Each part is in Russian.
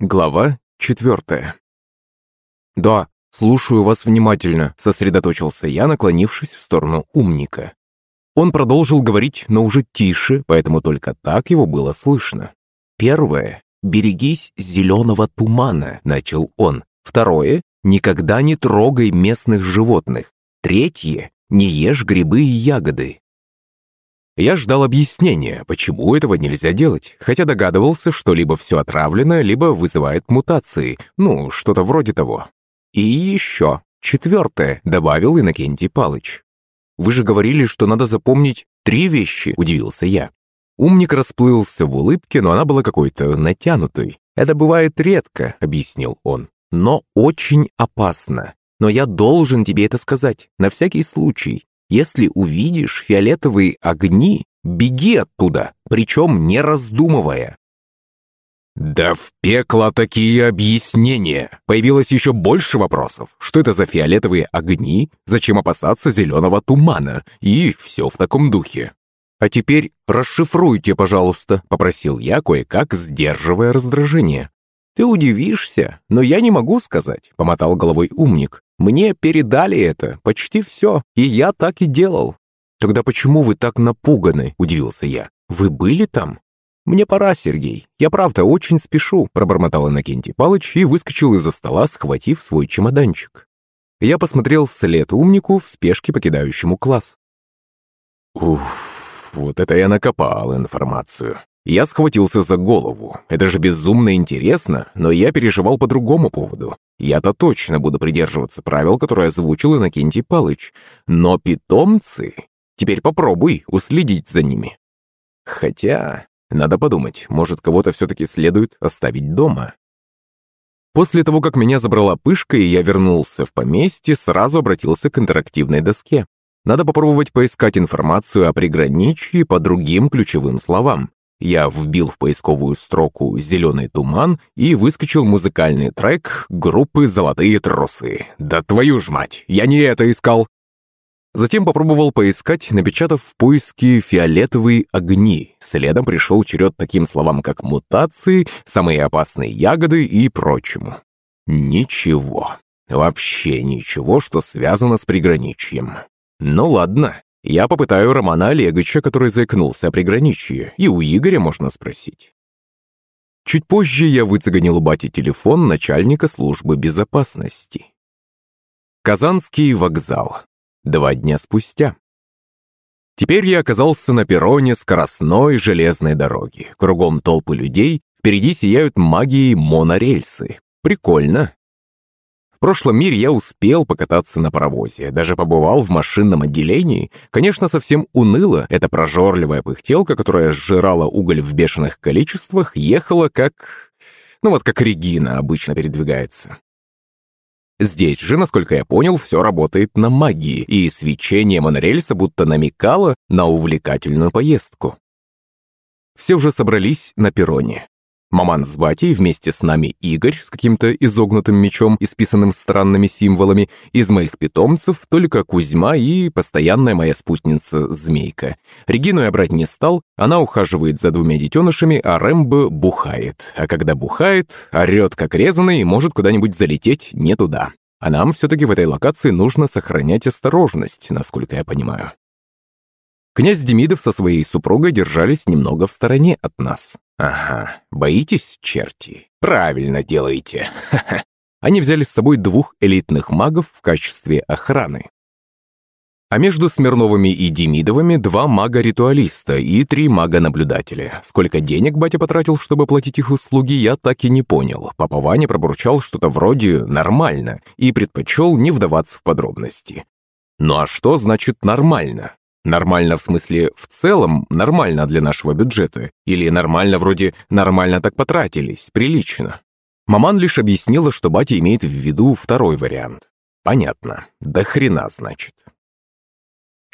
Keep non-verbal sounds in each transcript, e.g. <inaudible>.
Глава четвертая. «Да, слушаю вас внимательно», — сосредоточился я, наклонившись в сторону умника. Он продолжил говорить, но уже тише, поэтому только так его было слышно. «Первое. Берегись зеленого тумана», — начал он. «Второе. Никогда не трогай местных животных. Третье. Не ешь грибы и ягоды. Я ждал объяснения, почему этого нельзя делать, хотя догадывался, что либо все отравлено, либо вызывает мутации, ну, что-то вроде того. И еще, четвертое, добавил Иннокентий Палыч. «Вы же говорили, что надо запомнить три вещи», – удивился я. Умник расплылся в улыбке, но она была какой-то натянутой. «Это бывает редко», – объяснил он, – «но очень опасно. Но я должен тебе это сказать, на всякий случай. Если увидишь фиолетовые огни, беги оттуда, причем не раздумывая. Да в пекло такие объяснения! Появилось еще больше вопросов. Что это за фиолетовые огни? Зачем опасаться зеленого тумана? И все в таком духе. «А теперь расшифруйте, пожалуйста», — попросил я, кое-как сдерживая раздражение. «Ты удивишься, но я не могу сказать», — помотал головой умник. Мне передали это, почти все, и я так и делал. Тогда почему вы так напуганы, удивился я. Вы были там? «Мне пора, Сергей. Я правда очень спешу», – пробормотал Иннокентий Палыч и выскочил из-за стола, схватив свой чемоданчик. Я посмотрел вслед умнику в спешке покидающему класс. Уф, вот это я накопал информацию. Я схватился за голову. Это же безумно интересно, но я переживал по другому поводу. Я-то точно буду придерживаться правил, которые озвучил Иннокентий Палыч. Но питомцы... Теперь попробуй уследить за ними. Хотя, надо подумать, может, кого-то все-таки следует оставить дома. После того, как меня забрала пышка, и я вернулся в поместье, сразу обратился к интерактивной доске. Надо попробовать поискать информацию о приграничье по другим ключевым словам. Я вбил в поисковую строку «Зеленый туман» и выскочил музыкальный трек группы «Золотые тросы». Да твою ж мать, я не это искал! Затем попробовал поискать, напечатав в поиске «фиолетовые огни». Следом пришел черед таким словам, как «мутации», «самые опасные ягоды» и прочему. Ничего. Вообще ничего, что связано с приграничьем. Ну ладно, я попытаю Романа Олеговича, который заикнулся о приграничье, и у Игоря можно спросить. Чуть позже я выцеганил у бати телефон начальника службы безопасности. Казанский вокзал. Два дня спустя. Теперь я оказался на перроне скоростной железной дороги. Кругом толпы людей, впереди сияют магией монорельсы. Прикольно прошлом мире я успел покататься на паровозе, даже побывал в машинном отделении. Конечно, совсем уныло, эта прожорливая пыхтелка, которая сжирала уголь в бешеных количествах, ехала как... Ну вот как Регина обычно передвигается. Здесь же, насколько я понял, все работает на магии, и свечение монорельса будто намекало на увлекательную поездку. Все уже собрались на перроне. Маман с батей, вместе с нами Игорь с каким-то изогнутым мечом, исписанным странными символами. Из моих питомцев только Кузьма и постоянная моя спутница Змейка. Регину я брать не стал, она ухаживает за двумя детенышами, а Рэмбо бухает. А когда бухает, орет как резанный и может куда-нибудь залететь не туда. А нам все-таки в этой локации нужно сохранять осторожность, насколько я понимаю. Князь Демидов со своей супругой держались немного в стороне от нас. «Ага, боитесь, черти? Правильно делаете. Они взяли с собой двух элитных магов в качестве охраны. А между Смирновыми и Демидовыми два мага-ритуалиста и три мага-наблюдателя. Сколько денег батя потратил, чтобы платить их услуги, я так и не понял. Папа Ваня пробурчал что-то вроде «нормально» и предпочел не вдаваться в подробности. Ну а что значит «нормально»? Нормально в смысле в целом нормально для нашего бюджета? Или нормально вроде нормально так потратились, прилично? Маман лишь объяснила, что батя имеет в виду второй вариант. Понятно. Да хрена, значит.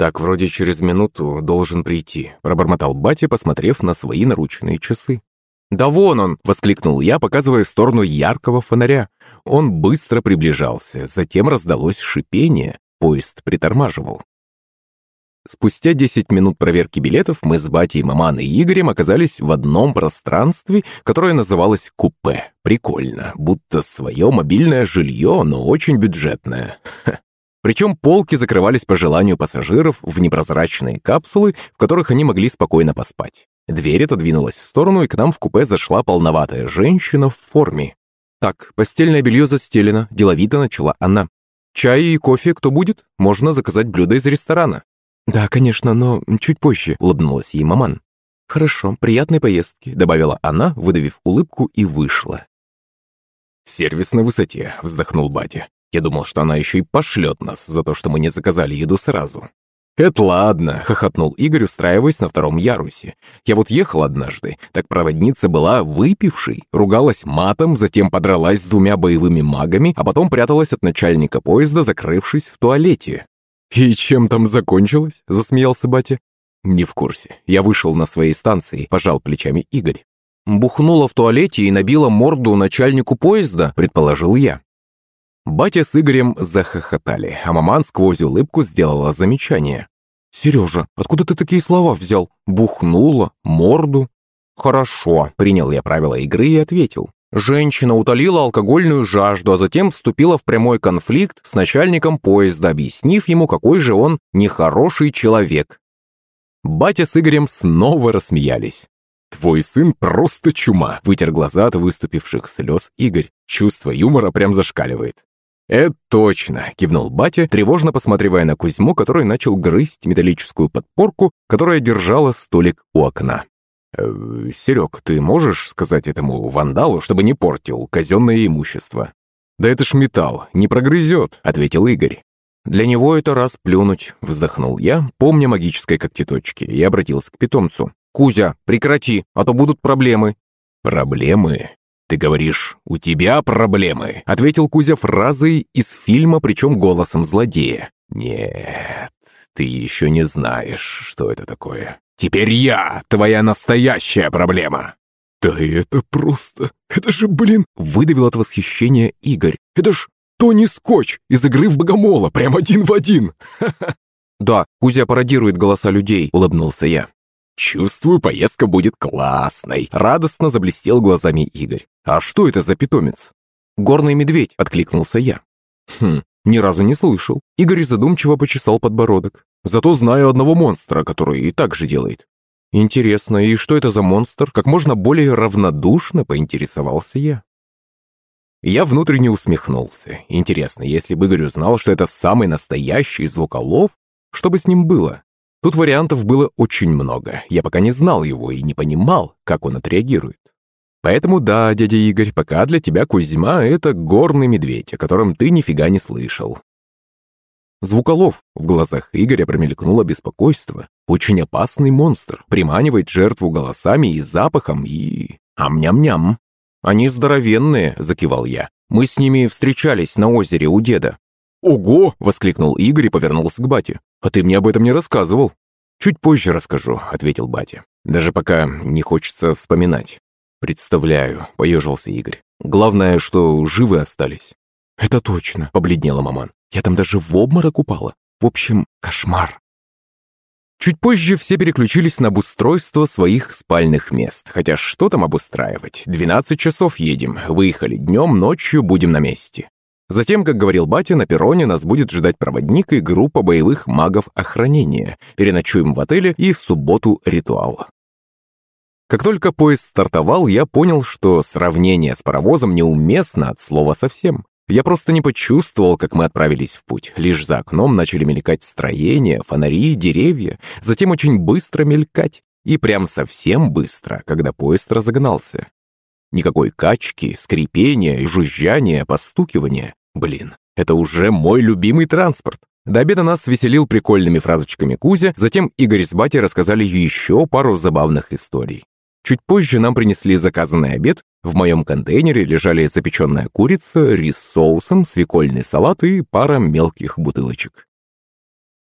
«Так, вроде через минуту должен прийти», – пробормотал батя, посмотрев на свои наручные часы. «Да вон он!» – воскликнул я, показывая в сторону яркого фонаря. Он быстро приближался, затем раздалось шипение, поезд притормаживал. Спустя 10 минут проверки билетов мы с Батей, Маманой и Игорем оказались в одном пространстве, которое называлось «Купе». Прикольно, будто свое мобильное жилье, но очень бюджетное. Причем полки закрывались по желанию пассажиров в непрозрачные капсулы, в которых они могли спокойно поспать. Дверь отодвинулась в сторону, и к нам в купе зашла полноватая женщина в форме. «Так, постельное белье застелено», – деловито начала она. «Чай и кофе кто будет? Можно заказать блюдо из ресторана». «Да, конечно, но чуть позже», — улыбнулась ей маман. «Хорошо, приятной поездки», — добавила она, выдавив улыбку и вышла. «Сервис на высоте», — вздохнул батя. «Я думал, что она еще и пошлет нас за то, что мы не заказали еду сразу». «Это ладно», — хохотнул Игорь, устраиваясь на втором ярусе. «Я вот ехал однажды, так проводница была выпившей, ругалась матом, затем подралась с двумя боевыми магами, а потом пряталась от начальника поезда, закрывшись в туалете. «И чем там закончилось?» – засмеялся батя. «Не в курсе. Я вышел на своей станции», – пожал плечами Игорь. «Бухнула в туалете и набила морду начальнику поезда», – предположил я. Батя с Игорем захохотали, а маман сквозь улыбку сделала замечание. «Сережа, откуда ты такие слова взял? Бухнула? Морду?» «Хорошо», – принял я правила игры и ответил. Женщина утолила алкогольную жажду, а затем вступила в прямой конфликт с начальником поезда, объяснив ему, какой же он нехороший человек. Батя с Игорем снова рассмеялись. «Твой сын просто чума», — вытер глаза от выступивших слез Игорь. Чувство юмора прям зашкаливает. «Это точно», — кивнул батя, тревожно посматривая на Кузьму, который начал грызть металлическую подпорку, которая держала столик у окна. Э, «Серег, ты можешь сказать этому вандалу, чтобы не портил казенное имущество?» «Да это ж металл, не прогрызет», — ответил Игорь. «Для него это раз плюнуть», — вздохнул я, помня магической когтеточки, и обратился к питомцу. «Кузя, прекрати, а то будут проблемы». «Проблемы? Ты говоришь, у тебя проблемы?» — ответил Кузя фразой из фильма, причем голосом злодея. «Нет, ты еще не знаешь, что это такое. Теперь я твоя настоящая проблема!» «Да это просто... Это же, блин...» Выдавил от восхищения Игорь. «Это ж Тони Скотч из игры в Богомола, прям один в один!» <laughs> «Да, Кузя пародирует голоса людей», — улыбнулся я. «Чувствую, поездка будет классной», — радостно заблестел глазами Игорь. «А что это за питомец?» «Горный медведь», — откликнулся я. «Хм, ни разу не слышал». Игорь задумчиво почесал подбородок. Зато знаю одного монстра, который и так же делает». «Интересно, и что это за монстр?» Как можно более равнодушно поинтересовался я. Я внутренне усмехнулся. Интересно, если бы Игорь узнал, что это самый настоящий звуколов, что бы с ним было? Тут вариантов было очень много. Я пока не знал его и не понимал, как он отреагирует. Поэтому да, дядя Игорь, пока для тебя Кузьма — это горный медведь, о котором ты нифига не слышал. Звуколов. В глазах Игоря промелькнуло беспокойство. Очень опасный монстр. Приманивает жертву голосами и запахом и... Ам-ням-ням. Они здоровенные, закивал я. Мы с ними встречались на озере у деда. «Ого!» — воскликнул Игорь и повернулся к бате. «А ты мне об этом не рассказывал». «Чуть позже расскажу», — ответил батя. «Даже пока не хочется вспоминать». «Представляю», — поежился Игорь. «Главное, что живы остались». «Это точно», — побледнела маман. Я там даже в обморок упала. В общем, кошмар. Чуть позже все переключились на обустройство своих спальных мест. Хотя что там обустраивать? 12 часов едем. Выехали днем, ночью будем на месте. Затем, как говорил батя, на перроне нас будет ждать проводник и группа боевых магов охранения. Переночуем в отеле и в субботу ритуал. Как только поезд стартовал, я понял, что сравнение с паровозом неуместно от слова совсем. Я просто не почувствовал, как мы отправились в путь. Лишь за окном начали мелькать строения, фонари, деревья, затем очень быстро мелькать. И прям совсем быстро, когда поезд разогнался. Никакой качки, скрипения, жужжания, постукивания. Блин, это уже мой любимый транспорт. До обеда нас веселил прикольными фразочками Кузя, затем Игорь с Батей рассказали еще пару забавных историй. Чуть позже нам принесли заказанный обед. В моем контейнере лежали запеченная курица, рис с соусом, свекольный салат и пара мелких бутылочек.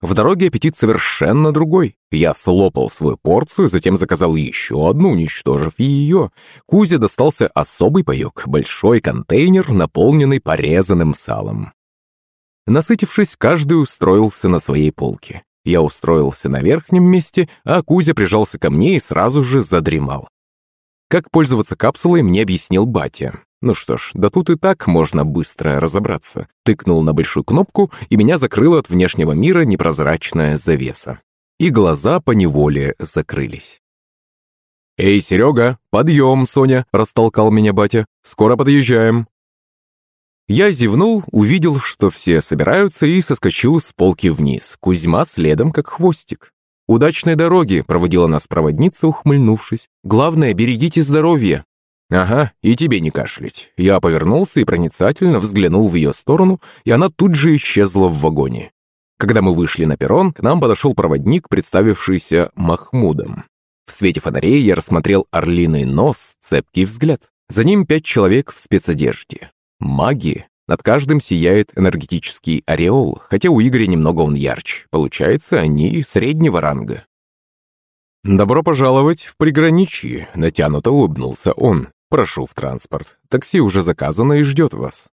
В дороге аппетит совершенно другой. Я слопал свою порцию, затем заказал еще одну, уничтожив ее. Кузе достался особый паек, большой контейнер, наполненный порезанным салом. Насытившись, каждый устроился на своей полке. Я устроился на верхнем месте, а Кузя прижался ко мне и сразу же задремал. Как пользоваться капсулой, мне объяснил батя. Ну что ж, да тут и так можно быстро разобраться. Тыкнул на большую кнопку, и меня закрыла от внешнего мира непрозрачная завеса. И глаза поневоле закрылись. «Эй, Серега, подъем, Соня!» – растолкал меня батя. «Скоро подъезжаем!» Я зевнул, увидел, что все собираются, и соскочил с полки вниз. Кузьма следом, как хвостик. «Удачной дороги!» – проводила нас проводница, ухмыльнувшись. «Главное, берегите здоровье!» «Ага, и тебе не кашлять». Я повернулся и проницательно взглянул в ее сторону, и она тут же исчезла в вагоне. Когда мы вышли на перрон, к нам подошел проводник, представившийся Махмудом. В свете фонарей я рассмотрел орлиный нос, цепкий взгляд. За ним пять человек в спецодежде. Маги. Над каждым сияет энергетический ореол, хотя у Игоря немного он ярче. Получается, они среднего ранга. «Добро пожаловать в приграничье», — натянуто улыбнулся он. «Прошу в транспорт. Такси уже заказано и ждет вас».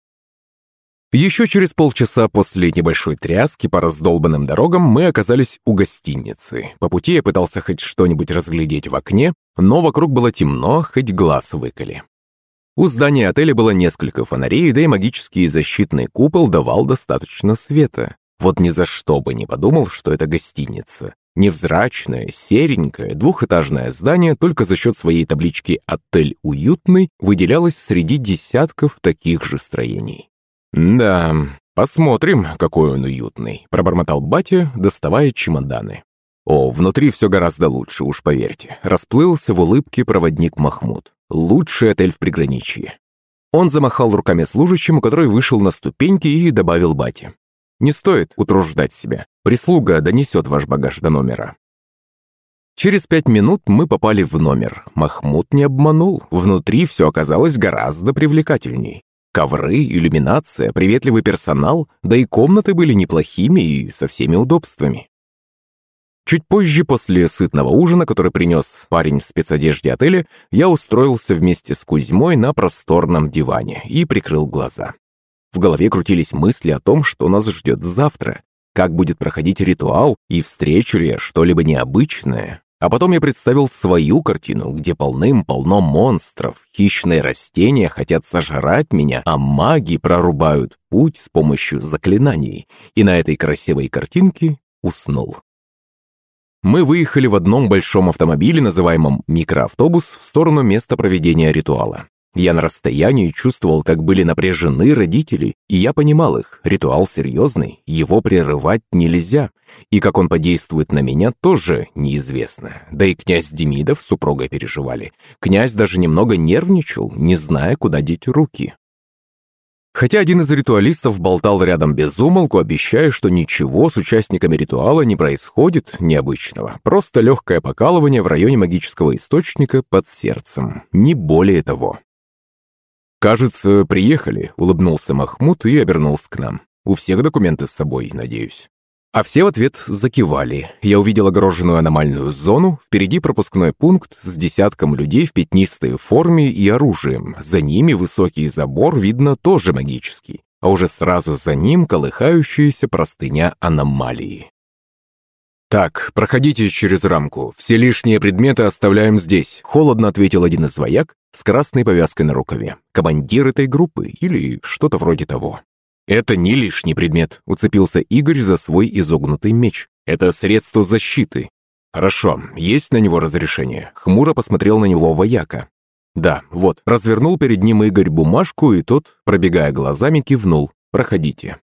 Еще через полчаса после небольшой тряски по раздолбанным дорогам мы оказались у гостиницы. По пути я пытался хоть что-нибудь разглядеть в окне, но вокруг было темно, хоть глаз выколи. У здания отеля было несколько фонарей, да и магический защитный купол давал достаточно света. Вот ни за что бы не подумал, что это гостиница. Невзрачное, серенькое, двухэтажное здание только за счет своей таблички «Отель уютный» выделялось среди десятков таких же строений. «Да, посмотрим, какой он уютный», – пробормотал батя, доставая чемоданы. О, внутри все гораздо лучше, уж поверьте. Расплылся в улыбке проводник Махмуд. Лучший отель в приграничье. Он замахал руками служащему, который вышел на ступеньки и добавил бате. «Не стоит утруждать себя. Прислуга донесет ваш багаж до номера». Через пять минут мы попали в номер. Махмуд не обманул. Внутри все оказалось гораздо привлекательней. Ковры, иллюминация, приветливый персонал, да и комнаты были неплохими и со всеми удобствами. Чуть позже, после сытного ужина, который принес парень в спецодежде отеля, я устроился вместе с Кузьмой на просторном диване и прикрыл глаза. В голове крутились мысли о том, что нас ждет завтра, как будет проходить ритуал и встречу ли что-либо необычное. А потом я представил свою картину, где полным-полно монстров, хищные растения хотят сожрать меня, а маги прорубают путь с помощью заклинаний. И на этой красивой картинке уснул. Мы выехали в одном большом автомобиле, называемом микроавтобус, в сторону места проведения ритуала. Я на расстоянии чувствовал, как были напряжены родители, и я понимал их. Ритуал серьезный, его прерывать нельзя. И как он подействует на меня, тоже неизвестно. Да и князь Демидов с супругой переживали. Князь даже немного нервничал, не зная, куда деть руки. Хотя один из ритуалистов болтал рядом без умолку, обещая, что ничего с участниками ритуала не происходит необычного. Просто легкое покалывание в районе магического источника под сердцем. Не более того. «Кажется, приехали», — улыбнулся Махмуд и обернулся к нам. «У всех документы с собой, надеюсь». А все в ответ закивали. Я увидел огороженную аномальную зону, впереди пропускной пункт с десятком людей в пятнистой форме и оружием. За ними высокий забор, видно, тоже магический. А уже сразу за ним колыхающаяся простыня аномалии. «Так, проходите через рамку. Все лишние предметы оставляем здесь», — холодно ответил один из вояк с красной повязкой на рукаве. Командир этой группы или что-то вроде того. «Это не лишний предмет», — уцепился Игорь за свой изогнутый меч. «Это средство защиты». «Хорошо, есть на него разрешение?» Хмуро посмотрел на него вояка. «Да, вот». Развернул перед ним Игорь бумажку, и тот, пробегая глазами, кивнул. «Проходите».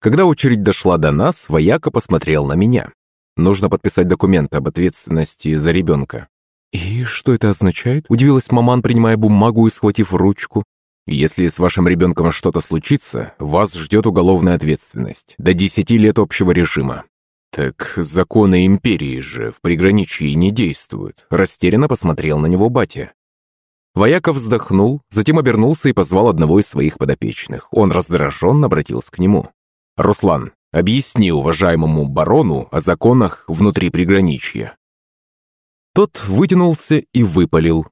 Когда очередь дошла до нас, вояка посмотрел на меня. «Нужно подписать документ об ответственности за ребенка». «И что это означает?» – удивилась маман, принимая бумагу и схватив ручку. Если с вашим ребенком что-то случится, вас ждет уголовная ответственность. До 10 лет общего режима. Так законы империи же в приграничье не действуют. Растерянно посмотрел на него батя. Вояков вздохнул, затем обернулся и позвал одного из своих подопечных. Он раздраженно обратился к нему. «Руслан, объясни уважаемому барону о законах внутри приграничья». Тот вытянулся и выпалил.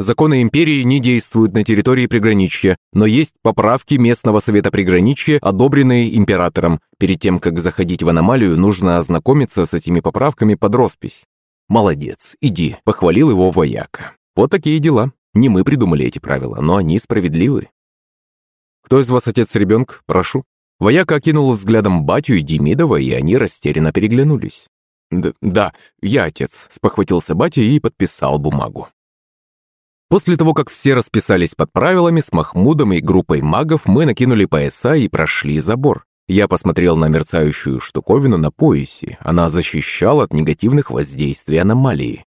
Законы империи не действуют на территории приграничья, но есть поправки местного совета приграничья, одобренные императором. Перед тем, как заходить в аномалию, нужно ознакомиться с этими поправками под роспись. «Молодец, иди», — похвалил его вояка. «Вот такие дела. Не мы придумали эти правила, но они справедливы». «Кто из вас отец ребенка? Прошу». Вояка окинул взглядом батю и Демидова, и они растерянно переглянулись. «Да, да я отец», — спохватился батя и подписал бумагу. После того, как все расписались под правилами, с Махмудом и группой магов мы накинули пояса и прошли забор. Я посмотрел на мерцающую штуковину на поясе. Она защищала от негативных воздействий аномалии.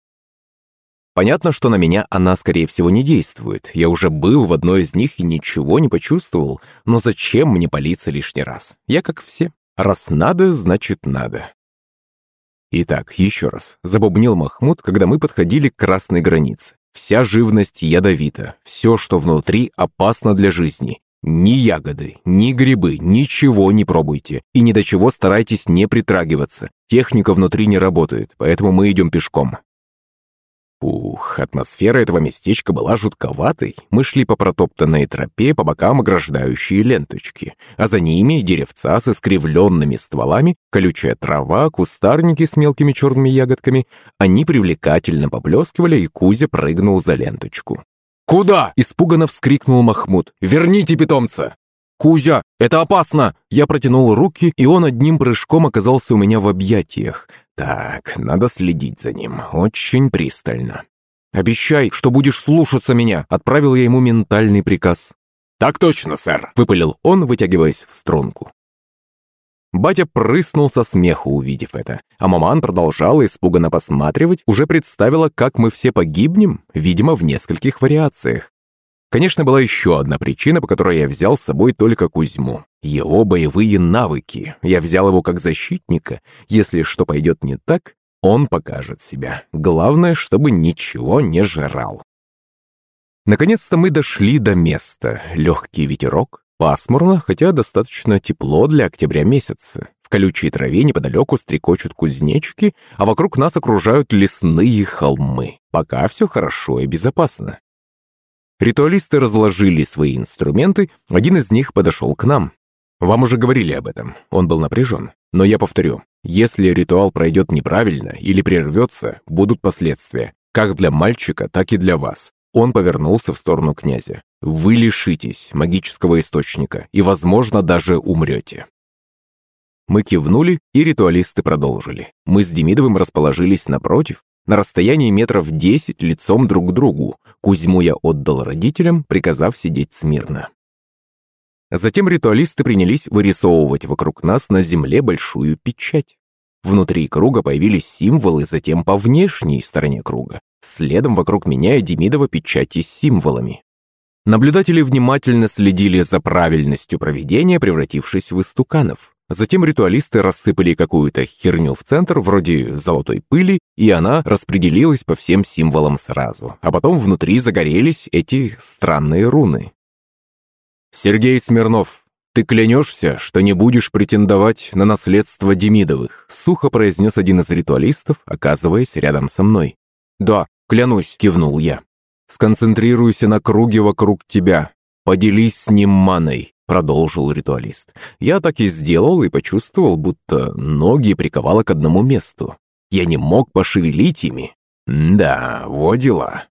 Понятно, что на меня она, скорее всего, не действует. Я уже был в одной из них и ничего не почувствовал. Но зачем мне палиться лишний раз? Я как все. Раз надо, значит надо. Итак, еще раз. Забубнил Махмуд, когда мы подходили к красной границе. Вся живность ядовита, все, что внутри, опасно для жизни. Ни ягоды, ни грибы, ничего не пробуйте. И ни до чего старайтесь не притрагиваться. Техника внутри не работает, поэтому мы идем пешком. Ух, атмосфера этого местечка была жутковатой. Мы шли по протоптанной тропе, по бокам ограждающие ленточки, а за ними деревца с искривленными стволами, колючая трава, кустарники с мелкими черными ягодками. Они привлекательно поблескивали, и Кузя прыгнул за ленточку. «Куда?» – испуганно вскрикнул Махмуд. «Верните питомца!» «Кузя, это опасно!» Я протянул руки, и он одним прыжком оказался у меня в объятиях. Так, надо следить за ним, очень пристально. «Обещай, что будешь слушаться меня», — отправил я ему ментальный приказ. «Так точно, сэр», — выпалил он, вытягиваясь в струнку. Батя прыснул со смеху, увидев это, а маман продолжала испуганно посматривать, уже представила, как мы все погибнем, видимо, в нескольких вариациях. Конечно, была еще одна причина, по которой я взял с собой только Кузьму. Его боевые навыки. Я взял его как защитника. Если что пойдет не так, он покажет себя. Главное, чтобы ничего не жрал. Наконец-то мы дошли до места. Легкий ветерок, пасмурно, хотя достаточно тепло для октября месяца. В колючей траве неподалеку стрекочут кузнечики, а вокруг нас окружают лесные холмы. Пока все хорошо и безопасно. Ритуалисты разложили свои инструменты, один из них подошел к нам. Вам уже говорили об этом, он был напряжен. Но я повторю, если ритуал пройдет неправильно или прервется, будут последствия, как для мальчика, так и для вас. Он повернулся в сторону князя. Вы лишитесь магического источника и, возможно, даже умрете. Мы кивнули, и ритуалисты продолжили. Мы с Демидовым расположились напротив, на расстоянии метров десять лицом друг к другу. Кузьму я отдал родителям, приказав сидеть смирно. Затем ритуалисты принялись вырисовывать вокруг нас на земле большую печать. Внутри круга появились символы, затем по внешней стороне круга. Следом вокруг меня и Демидова печати с символами. Наблюдатели внимательно следили за правильностью проведения, превратившись в истуканов. Затем ритуалисты рассыпали какую-то херню в центр, вроде золотой пыли, и она распределилась по всем символам сразу. А потом внутри загорелись эти странные руны. «Сергей Смирнов, ты клянешься, что не будешь претендовать на наследство Демидовых?» Сухо произнес один из ритуалистов, оказываясь рядом со мной. «Да, клянусь», — кивнул я. «Сконцентрируйся на круге вокруг тебя. Поделись с ним маной продолжил ритуалист. Я так и сделал и почувствовал, будто ноги приковало к одному месту. Я не мог пошевелить ими. Да, вот дела.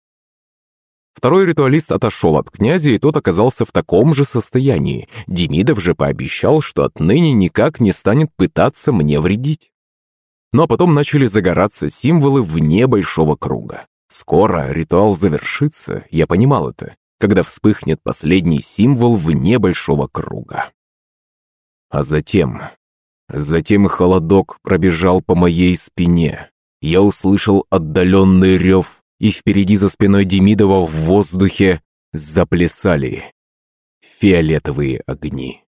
Второй ритуалист отошел от князя, и тот оказался в таком же состоянии. Демидов же пообещал, что отныне никак не станет пытаться мне вредить. Ну а потом начали загораться символы вне большого круга. Скоро ритуал завершится, я понимал это когда вспыхнет последний символ вне большого круга. А затем... Затем холодок пробежал по моей спине. Я услышал отдаленный рев, и впереди за спиной Демидова в воздухе заплясали фиолетовые огни.